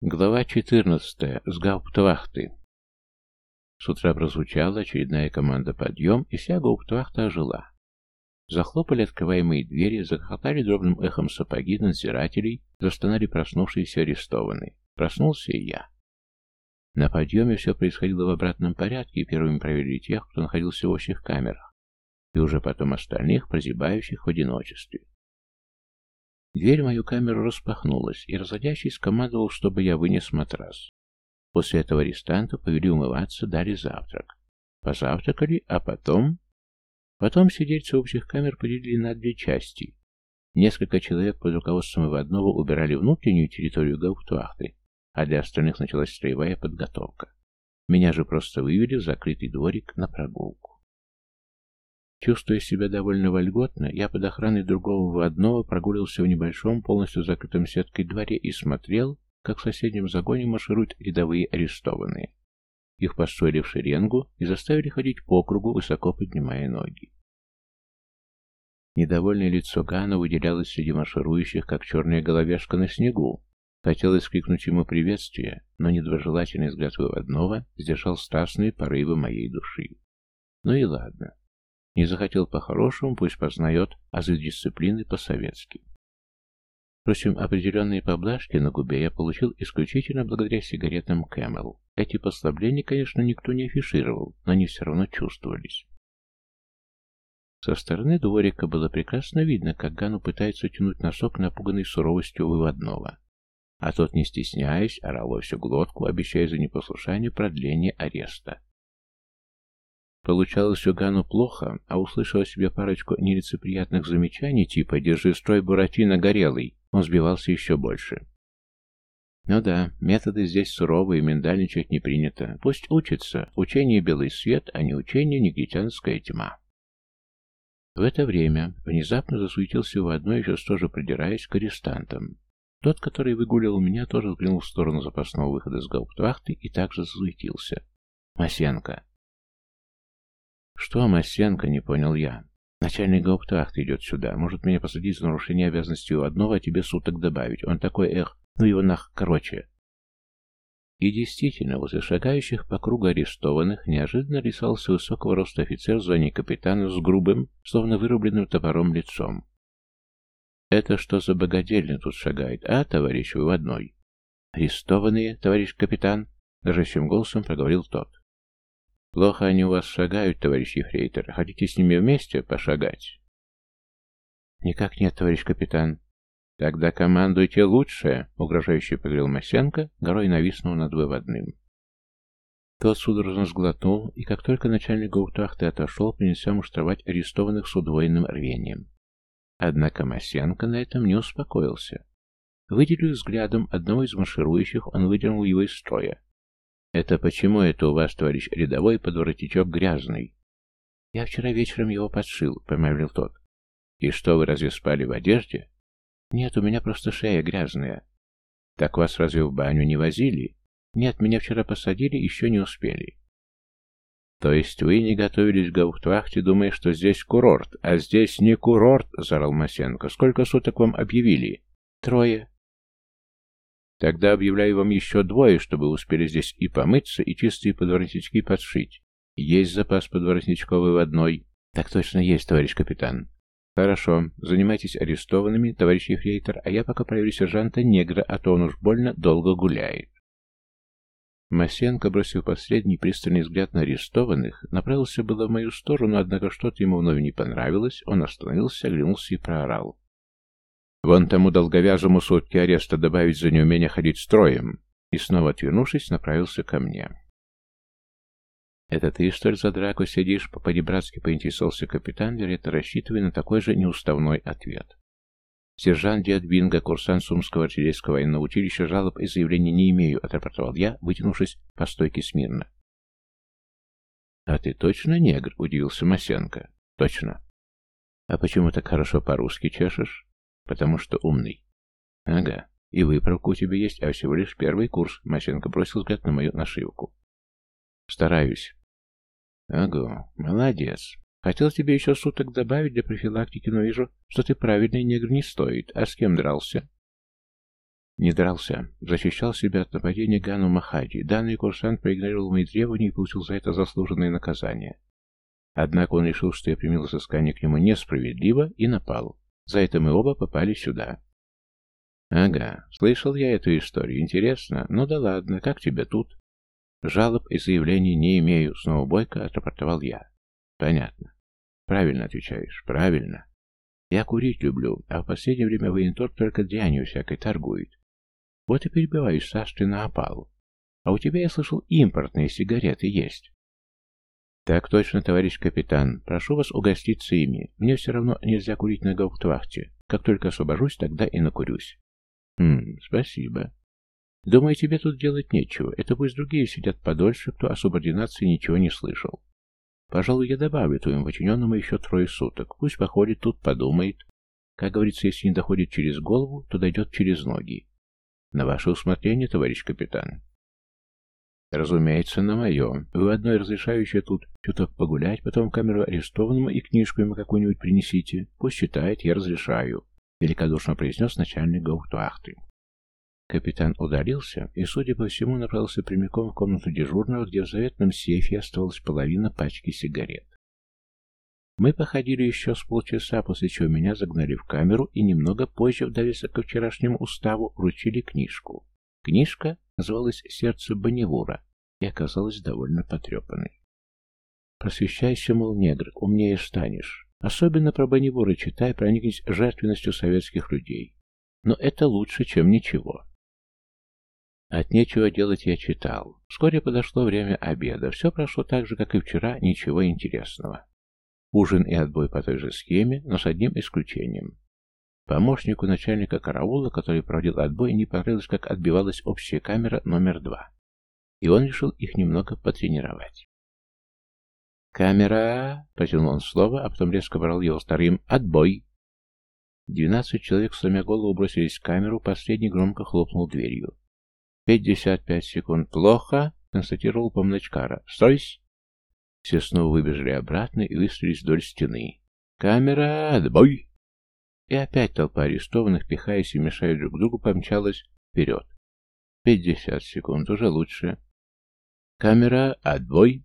Глава 14. С гауптвахты. С утра прозвучала очередная команда «Подъем», и вся гауптвахта ожила. Захлопали открываемые двери, захохотали дробным эхом сапоги надзирателей, застонали проснувшиеся арестованные. Проснулся и я. На подъеме все происходило в обратном порядке, и первыми проверили тех, кто находился в общих камерах, и уже потом остальных, прозябающих в одиночестве. Дверь в мою камеру распахнулась, и разодящий скомандовал, чтобы я вынес матрас. После этого арестанта повели умываться, дали завтрак. Позавтракали, а потом... Потом сидельцы общих камер поделили на две части. Несколько человек под руководством Иванова убирали внутреннюю территорию гауптвахты, а для остальных началась строевая подготовка. Меня же просто вывели в закрытый дворик на прогулку. Чувствуя себя довольно вольготно, я под охраной другого вводного прогулился в небольшом, полностью закрытом сеткой дворе и смотрел, как в соседнем загоне маршируют рядовые арестованные. Их построили в шеренгу и заставили ходить по кругу, высоко поднимая ноги. Недовольное лицо Гана выделялось среди марширующих, как черная головешка на снегу. Хотелось крикнуть ему приветствие, но недоброжелательный взгляд выводного сдержал страстные порывы моей души. Ну и ладно. Не захотел по-хорошему, пусть познает азы дисциплины по-советски. Впрочем, определенные поблажки на губе я получил исключительно благодаря сигаретам Camel. Эти послабления, конечно, никто не афишировал, но они все равно чувствовались. Со стороны дворика было прекрасно видно, как Гану пытается тянуть носок, напуганный суровостью выводного. А тот, не стесняясь, орал во всю глотку, обещая за непослушание продление ареста. Получалось у Гану плохо, а услышав себе парочку нелицеприятных замечаний типа «Держи строй, Буратино, горелый», он сбивался еще больше. Ну да, методы здесь суровые, миндальничать не принято. Пусть учится. Учение белый свет, а не учение негритянская тьма. В это время внезапно засуетился в одной, еще тоже придираясь к арестантам. Тот, который выгуливал меня, тоже взглянул в сторону запасного выхода с гауптвахты и также засуетился. Масенко. «Что, Масенко?» — не понял я. «Начальник гауптвахты идет сюда. Может меня посадить за нарушение обязанностей у одного, а тебе суток добавить. Он такой, эх, ну его нах, короче». И действительно, возле шагающих по кругу арестованных неожиданно рисовался высокого роста офицер в звании капитана с грубым, словно вырубленным топором лицом. «Это что за богадельня тут шагает, а, товарищ выводной?» «Арестованные, товарищ капитан?» — дрожащим голосом проговорил тот. Плохо они у вас шагают, товарищ ефрейтор. Хотите с ними вместе пошагать? Никак нет, товарищ капитан. Тогда командуйте лучше, угрожающе поговорил Масенко, горой нависнув над выводным. Тот судорожно сглотнул, и как только начальник гауптвахты отошел, принялся муштровать арестованных с удвоенным рвением. Однако Масенко на этом не успокоился. Выделив взглядом одного из марширующих, он выдернул его из строя. «Это почему это у вас, товарищ рядовой, подворотичок грязный?» «Я вчера вечером его подшил», — помявлил тот. «И что, вы разве спали в одежде?» «Нет, у меня просто шея грязная». «Так вас разве в баню не возили?» «Нет, меня вчера посадили, еще не успели». «То есть вы не готовились к гауптвахте, думая, что здесь курорт, а здесь не курорт?» — заорал Масенко. «Сколько суток вам объявили?» «Трое». Тогда объявляю вам еще двое, чтобы успели здесь и помыться, и чистые подворотнички подшить. Есть запас подворотничков в одной. Так точно есть, товарищ капитан. Хорошо, занимайтесь арестованными, товарищ ефрейтор, а я пока проверю сержанта негра, а то он уж больно долго гуляет. Масенко, бросив последний пристальный взгляд на арестованных, направился было в мою сторону, однако что-то ему вновь не понравилось, он остановился, оглянулся и проорал. Вон тому долговязому сутки ареста добавить за неумение ходить строем. И снова отвернувшись, направился ко мне. «Это ты, что ли, за драку сидишь?» — по-понебратски поинтересовался капитан, вероятно, рассчитывая на такой же неуставной ответ. «Сержант Диадбинга, курсант Сумского артиллерийского военного училища, жалоб и заявлений не имею», — отрапортовал я, вытянувшись по стойке смирно. «А ты точно негр?» — удивился Масенко. «Точно». «А почему так хорошо по-русски чешешь?» Потому что умный. Ага. И выправка у тебя есть, а всего лишь первый курс. Масенко бросил взгляд на мою нашивку. Стараюсь. Ага, молодец. Хотел тебе еще суток добавить для профилактики, но вижу, что ты правильный негр не стоит. А с кем дрался? Не дрался. Защищал себя от нападения Гану Махади. Данный курсант проигнорировал мои требования и получил за это заслуженное наказание. Однако он решил, что я примил взыскание к нему несправедливо и напал. За это мы оба попали сюда. Ага, слышал я эту историю. Интересно. Ну да ладно, как тебе тут? Жалоб и заявлений не имею, снова бойко отрапортовал я. Понятно. Правильно отвечаешь, правильно. Я курить люблю, а в последнее время военторг только дрянью всякой торгует. Вот и перебиваюсь с на опалу. А у тебя, я слышал, импортные сигареты есть. Так точно, товарищ капитан. Прошу вас угоститься ими. Мне все равно нельзя курить на гауптвахте. Как только освобожусь, тогда и накурюсь. Хм, спасибо. Думаю, тебе тут делать нечего. Это пусть другие сидят подольше, кто о субординации ничего не слышал. Пожалуй, я добавлю твоему подчиненному еще трое суток. Пусть походит тут, подумает. Как говорится, если не доходит через голову, то дойдет через ноги. На ваше усмотрение, товарищ капитан. Разумеется, на мое. Вы одной разрешающее тут чуток погулять, потом камеру арестованному и книжку ему какую-нибудь принесите. Пусть читает, я разрешаю. Великодушно произнес начальник гауптвахты. Капитан удалился и, судя по всему, направился прямиком в комнату дежурного, где в заветном сейфе оставалась половина пачки сигарет. Мы походили еще с полчаса, после чего меня загнали в камеру и немного позже, в довесок ко вчерашнему уставу, вручили книжку. Книжка называлась «Сердце Бонневура» и оказалась довольно потрепанной. «Просвещайся, мол, негр, умнее станешь. Особенно про Бонневура читай, проникнись жертвенностью советских людей. Но это лучше, чем ничего». От нечего делать я читал. Вскоре подошло время обеда. Все прошло так же, как и вчера, ничего интересного. Ужин и отбой по той же схеме, но с одним исключением. Помощнику начальника караула, который проводил отбой, не понравилось, как отбивалась общая камера номер два. И он решил их немного потренировать. «Камера!» — протянул он слово, а потом резко брал его вторым «Отбой!». Двенадцать человек, сломя голову, бросились в камеру, последний громко хлопнул дверью. «Пятьдесят пять секунд. Плохо!» — констатировал помночкара. «Стойсь!» Все снова выбежали обратно и выстроились вдоль стены. «Камера! Отбой!» И опять толпа арестованных, пихаясь и мешая друг другу, помчалась вперед. Пятьдесят секунд, уже лучше. Камера, отбой.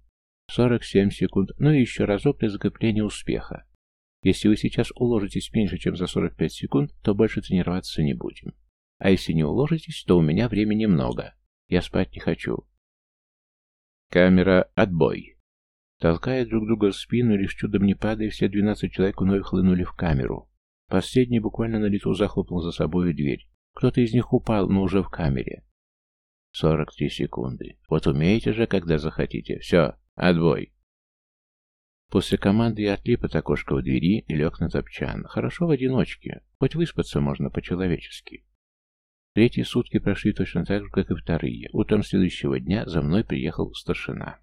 Сорок семь секунд, ну и еще разок для закрепления успеха. Если вы сейчас уложитесь меньше, чем за 45 секунд, то больше тренироваться не будем. А если не уложитесь, то у меня времени много. Я спать не хочу. Камера, отбой. Толкая друг друга в спину, лишь чудом не падая, все двенадцать человек вновь хлынули в камеру. Последний буквально на лету захлопнул за собой дверь. Кто-то из них упал, но уже в камере. Сорок три секунды. Вот умеете же, когда захотите. Все, отбой. После команды я отлип от окошка в двери и лег на топчан. Хорошо в одиночке. Хоть выспаться можно по-человечески. Третьи сутки прошли точно так же, как и вторые. Утром следующего дня за мной приехал старшина.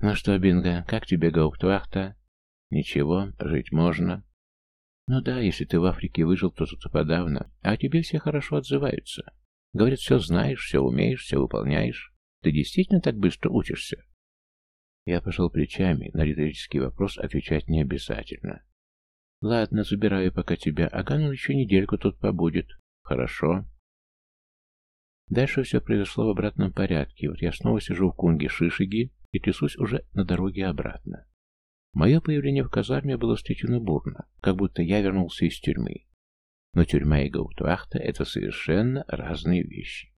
«Ну что, Бинго, как тебе гауптвахта?» «Ничего, жить можно». «Ну да, если ты в Африке выжил, то тут подавно. А тебе все хорошо отзываются. Говорят, все знаешь, все умеешь, все выполняешь. Ты действительно так быстро учишься?» Я пошел плечами, на риторический вопрос отвечать не обязательно. «Ладно, забираю пока тебя, а Ганул еще недельку тут побудет. Хорошо». Дальше все произошло в обратном порядке. Вот я снова сижу в кунге Шишиги, и трясусь уже на дороге обратно. Мое появление в казарме было встречено бурно, как будто я вернулся из тюрьмы. Но тюрьма и гауптвахта — это совершенно разные вещи.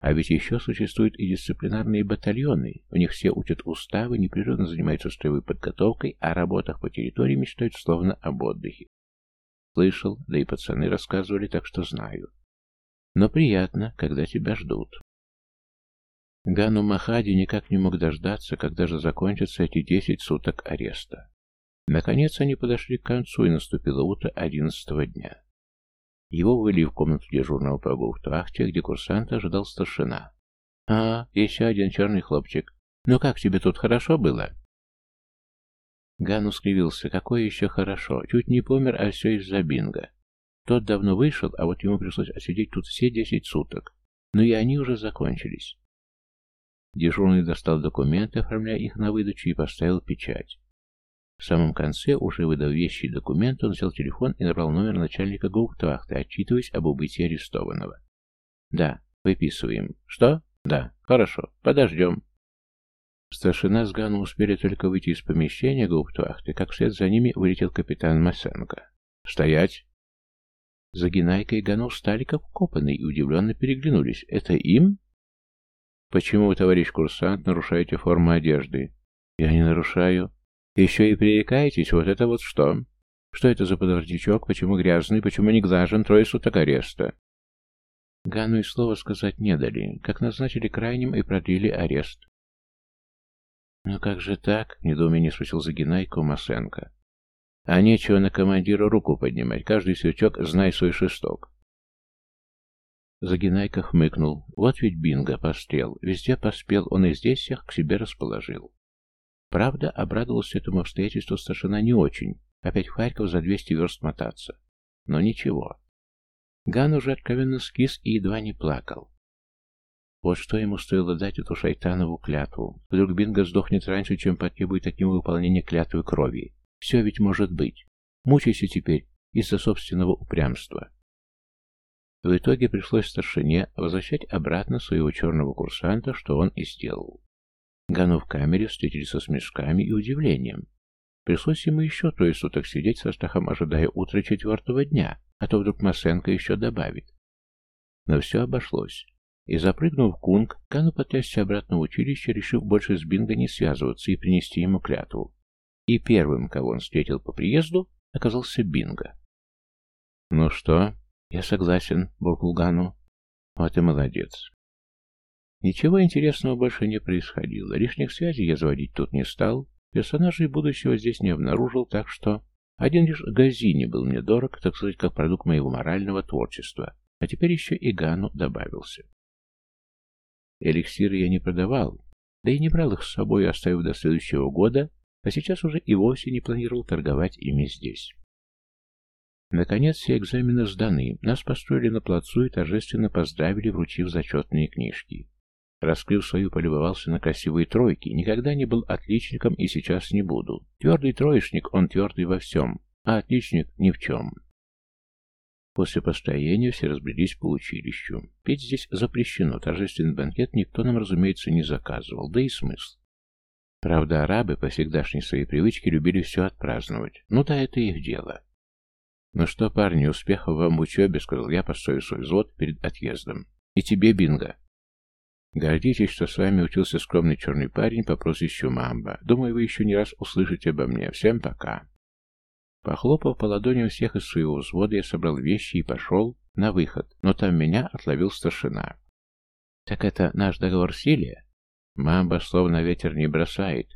А ведь еще существуют и дисциплинарные батальоны. У них все учат уставы, непрерывно занимаются строевой подготовкой, а о работах по территории мечтают словно об отдыхе. Слышал, да и пацаны рассказывали, так что знаю. Но приятно, когда тебя ждут. Гану Махади никак не мог дождаться, когда же закончатся эти десять суток ареста. Наконец они подошли к концу, и наступило утро одиннадцатого дня. Его вывели в комнату дежурного по гауптвахте, где курсанта ожидал старшина. «А, еще один черный хлопчик. Ну как тебе тут хорошо было?» Гану скривился. «Какое еще хорошо? Чуть не помер, а все из-за бинга. Тот давно вышел, а вот ему пришлось отсидеть тут все десять суток. Но и они уже закончились. Дежурный достал документы, оформляя их на выдачу, и поставил печать. В самом конце, уже выдав вещи и документы, он взял телефон и набрал номер начальника гауптвахты, отчитываясь об убытии арестованного. «Да, выписываем. Что? Да. Хорошо. Подождем». Старшина с Ганом успели только выйти из помещения гауптвахты, как вслед за ними вылетел капитан Масенко. «Стоять!» Загинайка и Ганов стали как копанные и удивленно переглянулись. «Это им?» «Почему вы, товарищ курсант, нарушаете форму одежды?» «Я не нарушаю». «Еще и пререкаетесь? Вот это вот что?» «Что это за подворотничок? Почему грязный? Почему не глажен? Трое суток ареста?» Гану и слова сказать не дали, как назначили крайним и продлили арест. «Ну как же так?» — недоумение спросил Загинайка у Масенко. «А нечего на командира руку поднимать, каждый сверчок знай свой шесток». Загинайка хмыкнул. Вот ведь бинго, пострел. Везде поспел, он и здесь всех к себе расположил. Правда, обрадовался этому обстоятельству старшина не очень. Опять в Харьков за 200 верст мотаться. Но ничего. Ган уже откровенно скис и едва не плакал. Вот что ему стоило дать эту шайтанову клятву. Вдруг Бинго сдохнет раньше, чем потребует от него выполнения клятвы крови. Все ведь может быть. Мучайся теперь из-за собственного упрямства. В итоге пришлось старшине возвращать обратно своего черного курсанта, что он и сделал. Гану в камере встретились со смешками и удивлением. Пришлось ему еще трое суток сидеть со страхом, ожидая утра четвертого дня, а то вдруг Масенко еще добавит. Но все обошлось. И запрыгнув в кунг, Кану потрясся обратно в училище, решив больше с Бинго не связываться и принести ему клятву. И первым, кого он встретил по приезду, оказался Бинго. «Ну что?» «Я согласен», — буркнул Гану. «Вот и молодец». Ничего интересного больше не происходило. Лишних связей я заводить тут не стал. Персонажей будущего здесь не обнаружил, так что... Один лишь Газини был мне дорог, так сказать, как продукт моего морального творчества. А теперь еще и Гану добавился. Эликсиры я не продавал, да и не брал их с собой, оставив до следующего года, а сейчас уже и вовсе не планировал торговать ими здесь. Наконец все экзамены сданы, нас построили на плацу и торжественно поздравили, вручив зачетные книжки. Раскрыв свою, полюбовался на красивые тройки, никогда не был отличником и сейчас не буду. Твердый троечник, он твердый во всем, а отличник ни в чем. После построения все разбрелись по училищу. Петь здесь запрещено, торжественный банкет никто нам, разумеется, не заказывал, да и смысл. Правда, арабы по всегдашней своей привычке любили все отпраздновать. Ну да, это их дело. «Ну что, парни, успехов вам в учебе», — сказал я, построив свой взвод перед отъездом. «И тебе, Бинго». «Гордитесь, что с вами учился скромный черный парень по прозвищу Мамба. Думаю, вы еще не раз услышите обо мне. Всем пока». Похлопав по ладоням всех из своего взвода, я собрал вещи и пошел на выход, но там меня отловил старшина. «Так это наш договор силе?» «Мамба словно ветер не бросает.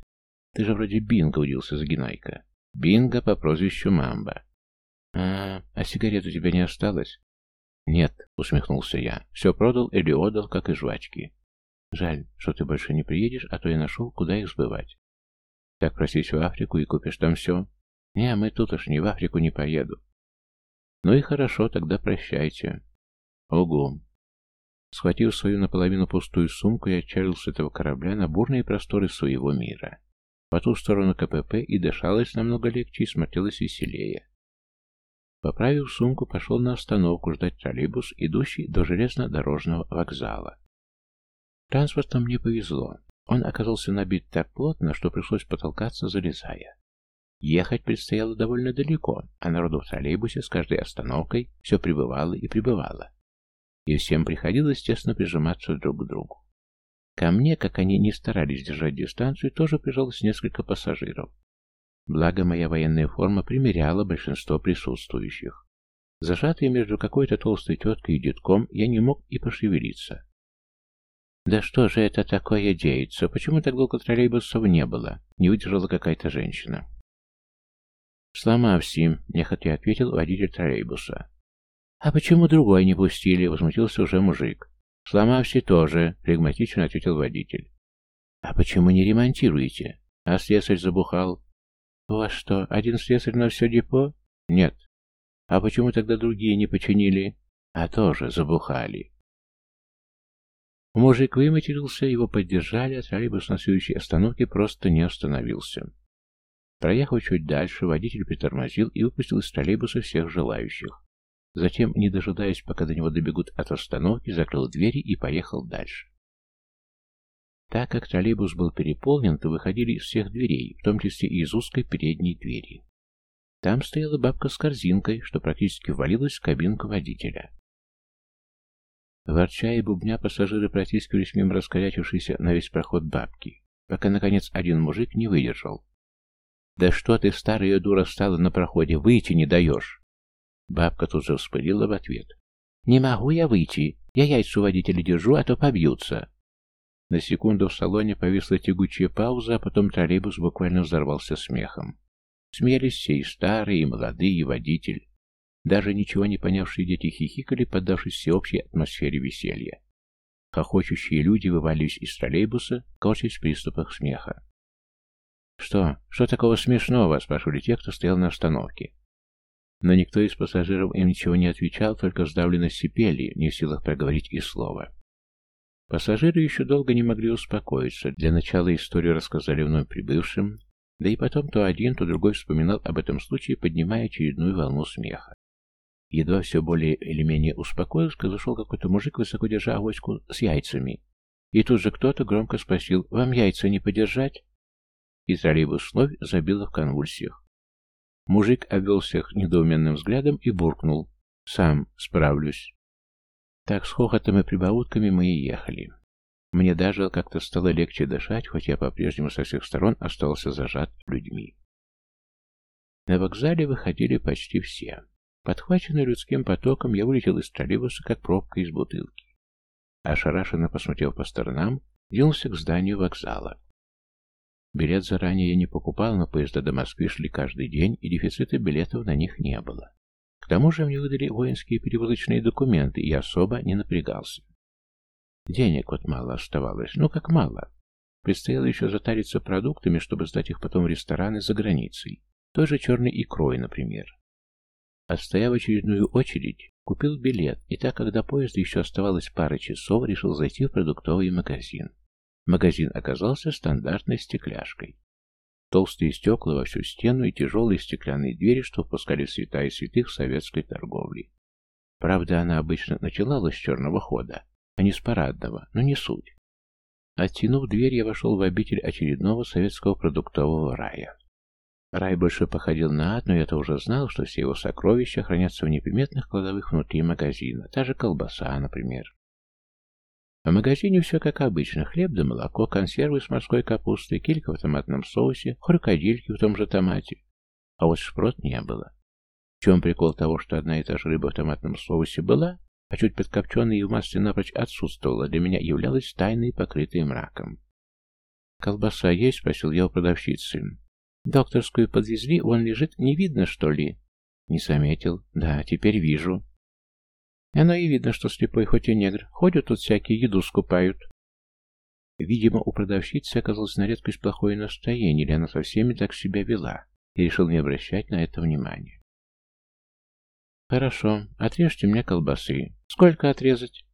Ты же вроде Бинго удился Загинайка. Бинго по прозвищу Мамба». «А, а сигарет у тебя не осталось?» «Нет», — усмехнулся я. «Все продал или отдал, как и жвачки. Жаль, что ты больше не приедешь, а то я нашел, куда их сбывать. Так просись в Африку и купишь там все. «Не, мы тут уж не в Африку не поеду». «Ну и хорошо, тогда прощайте». «Ого». Схватив свою наполовину пустую сумку, я отчалил с этого корабля на бурные просторы своего мира. По ту сторону КПП и дышалось намного легче и смотрелось веселее. Поправив сумку, пошел на остановку ждать троллейбус, идущий до железнодорожного вокзала. Транспортом мне повезло. Он оказался набит так плотно, что пришлось потолкаться, залезая. Ехать предстояло довольно далеко, а народу в троллейбусе с каждой остановкой все прибывало и прибывало. И всем приходилось тесно прижиматься друг к другу. Ко мне, как они не старались держать дистанцию, тоже прижалось несколько пассажиров. Благо, моя военная форма примеряла большинство присутствующих. Зажатый между какой-то толстой теткой и детком, я не мог и пошевелиться. «Да что же это такое деется? Почему так долго троллейбусов не было?» — не выдержала какая-то женщина. «Сломався», — нехотя ответил водитель троллейбуса. «А почему другой не пустили?» — возмутился уже мужик. «Сломався тоже», — флегматично ответил водитель. «А почему не ремонтируете?» «А слесарь забухал». «У вас что, один слесарь на все депо?» «Нет». «А почему тогда другие не починили?» «А тоже забухали». Мужик выматерился, его поддержали, а троллейбус на следующей остановке просто не остановился. Проехав чуть дальше, водитель притормозил и выпустил из троллейбуса всех желающих. Затем, не дожидаясь, пока до него добегут от остановки, закрыл двери и поехал дальше. Так как троллейбус был переполнен, то выходили из всех дверей, в том числе и из узкой передней двери. Там стояла бабка с корзинкой, что практически ввалилась в кабинку водителя. Ворча и бубня пассажиры протискивались мимо раскорячившейся на весь проход бабки, пока, наконец, один мужик не выдержал. «Да что ты, старая дура, стала на проходе, выйти не даешь!» Бабка тут же вспылила в ответ. «Не могу я выйти, я яйца у водителя держу, а то побьются!» На секунду в салоне повисла тягучая пауза, а потом троллейбус буквально взорвался смехом. Смеялись все, и старые, и молодые, и водитель. Даже ничего не понявшие дети хихикали, поддавшись всеобщей атмосфере веселья. Хохочущие люди вывалились из троллейбуса, корчась в приступах смеха. «Что? Что такого смешного?» – спрашивали те, кто стоял на остановке. Но никто из пассажиров им ничего не отвечал, только сдавленно сипели, не в силах проговорить и слова. Пассажиры еще долго не могли успокоиться. Для начала историю рассказали вновь прибывшим, да и потом то один, то другой вспоминал об этом случае, поднимая очередную волну смеха. Едва все более или менее успокоился, как зашел какой-то мужик, высоко держа авоську с яйцами. И тут же кто-то громко спросил, «Вам яйца не подержать?» И троллейбус вновь забило в конвульсиях. Мужик обвел всех недоуменным взглядом и буркнул, «Сам справлюсь». Так с хохотом и прибаутками мы и ехали. Мне даже как-то стало легче дышать, хоть я по-прежнему со всех сторон остался зажат людьми. На вокзале выходили почти все. Подхваченный людским потоком, я вылетел из троллейбуса, как пробка из бутылки. Ошарашенно посмотрев по сторонам, двинулся к зданию вокзала. Билет заранее я не покупал, но поезда до Москвы шли каждый день, и дефицита билетов на них не было. К тому же мне выдали воинские перевозочные документы, и особо не напрягался. Денег вот мало оставалось, ну как мало. Предстояло еще затариться продуктами, чтобы сдать их потом в рестораны за границей. Той же черной икрой, например. Отстояв очередную очередь, купил билет, и так, когда поезд еще оставалось пара часов, решил зайти в продуктовый магазин. Магазин оказался стандартной стекляшкой. Толстые стекла во всю стену и тяжелые стеклянные двери, что впускали света и святых советской торговли. Правда, она обычно начиналась с черного хода, а не с парадного, но не суть. Оттянув дверь, я вошел в обитель очередного советского продуктового рая. Рай больше походил на ад, но я-то уже знал, что все его сокровища хранятся в неприметных кладовых внутри магазина, та же колбаса, например. В магазине все как обычно. Хлеб да молоко, консервы с морской капустой, килька в томатном соусе, хрюкодильки в том же томате. А вот шпрот не было. В чем прикол того, что одна и та же рыба в томатном соусе была, а чуть подкопченная и в масле напрочь отсутствовала, для меня являлась тайной, покрытой мраком. «Колбаса есть?» — спросил я у продавщицы. Докторскую подвезли, он лежит, не видно, что ли? Не заметил. Да, теперь вижу. Оно и видно, что слепой хоть и негр. Ходят тут всякие, еду скупают. Видимо, у продавщицы оказалось на редкость плохое настроение, или она со всеми так себя вела, и решил не обращать на это внимания. «Хорошо, отрежьте мне колбасы. Сколько отрезать?»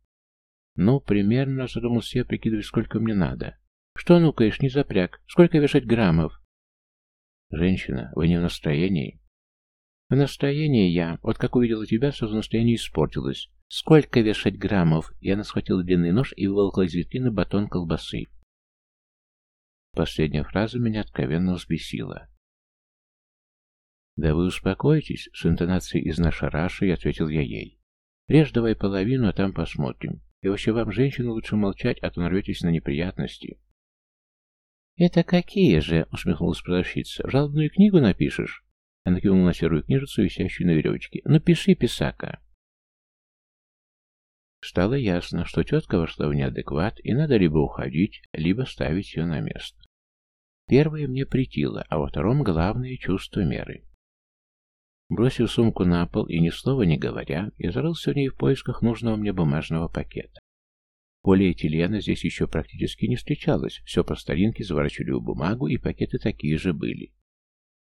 «Ну, примерно, задумался я, прикидывая, сколько мне надо. Что нукаешь, не запряг? Сколько вешать граммов?» «Женщина, вы не в настроении?» «В настроении я. Вот как увидела тебя, сразу настроение испортилось. Сколько вешать граммов?» И она схватила длинный нож и выволокла из витрины батон колбасы. Последняя фраза меня откровенно взбесила. «Да вы успокойтесь», — с интонацией из нашараши ответил я ей. «Режь давай половину, а там посмотрим. И вообще вам, женщину, лучше молчать, а то нарветесь на неприятности». «Это какие же?» — усмехнулась продавщица. «Жалобную книгу напишешь?» Она кивнула на серую книжицу, висящую на веревочке. «Ну, пиши, писака!» Стало ясно, что тетка вошла в неадекват, и надо либо уходить, либо ставить ее на место. Первое мне притило, а во втором главное чувство меры. Бросив сумку на пол и ни слова не говоря, я зарылся в ней в поисках нужного мне бумажного пакета. Полиэтилена здесь еще практически не встречалось, все по старинке заворачивали в бумагу, и пакеты такие же были.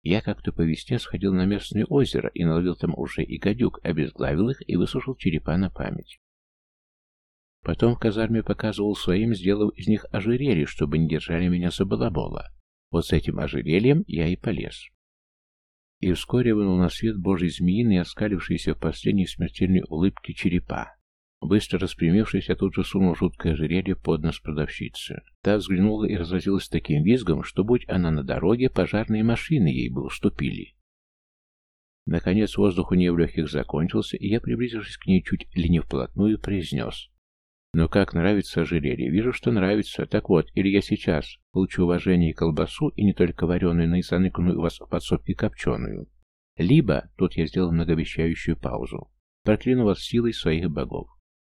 Я как-то по весне сходил на местное озеро и наловил там уже и гадюк, обезглавил их и высушил черепа на память. Потом в казарме показывал своим, сделав из них ожерелье, чтобы не держали меня за балабола. Вот с этим ожерельем я и полез. И вскоре вынул на свет божий змеиный, оскалившийся в последней смертельной улыбке черепа. Быстро распрямившись, я тут же сунул жуткое ожерелье под нос продавщицы. Та взглянула и разразилась таким визгом, что, будь она на дороге, пожарные машины ей бы уступили. Наконец воздух у нее в легких закончился, и я, приблизившись к ней чуть ли не вплотную, произнес. «Ну как нравится ожерелье? Вижу, что нравится. Так вот, или я сейчас получу уважение и колбасу, и не только вареную, но и заныканную у вас в подсобке копченую. Либо, тут я сделал многообещающую паузу, прокляну вас силой своих богов.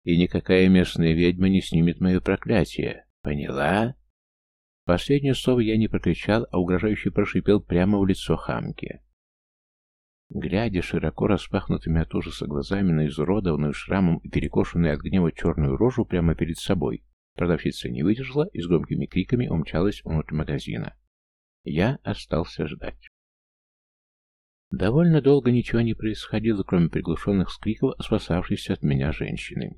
И никакая местная ведьма не снимет мое проклятие. Поняла?» Последнее слово я не прокричал, а угрожающе прошипел прямо в лицо хамки. Глядя широко распахнутыми от ужаса глазами на изуродованную шрамом и перекошенную от гнева черную рожу прямо перед собой, продавщица не выдержала и с громкими криками умчалась внутрь магазина. Я остался ждать. Довольно долго ничего не происходило, кроме приглушенных скриков спасавшейся от меня женщины.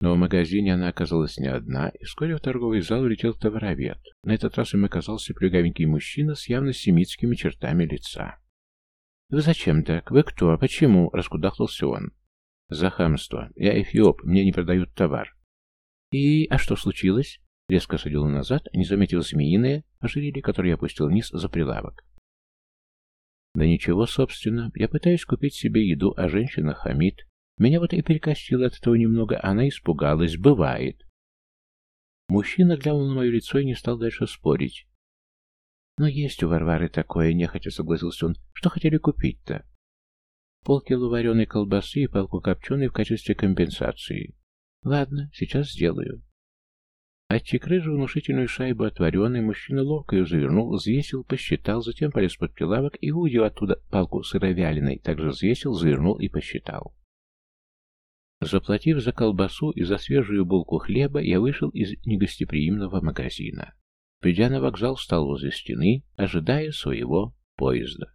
Но в магазине она оказалась не одна, и вскоре в торговый зал улетел товаровед. На этот раз им оказался плюгавенький мужчина с явно семитскими чертами лица. «Вы зачем так? Вы кто? Почему?» — раскудахтался он. «За хамство. Я эфиоп, мне не продают товар». «И... а что случилось?» Резко садил назад, не заметил змеиное ожерелье, которое я опустил вниз за прилавок. «Да ничего, собственно. Я пытаюсь купить себе еду, а женщина хамит. Меня вот и перекосило от этого немного, она испугалась. Бывает». Мужчина глянул на мое лицо и не стал дальше спорить. «Но есть у Варвары такое», — нехотя согласился он. «Что хотели купить-то?» «Полкило вареной колбасы и палку копченой в качестве компенсации». «Ладно, сейчас сделаю». Отчекрыжив внушительную шайбу от вареной, мужчина ловко ее завернул, взвесил, посчитал, затем полез под прилавок и, увидев оттуда палку сыровяленой, также взвесил, завернул и посчитал. Заплатив за колбасу и за свежую булку хлеба, я вышел из негостеприимного магазина. Придя на вокзал, встал возле стены, ожидая своего поезда.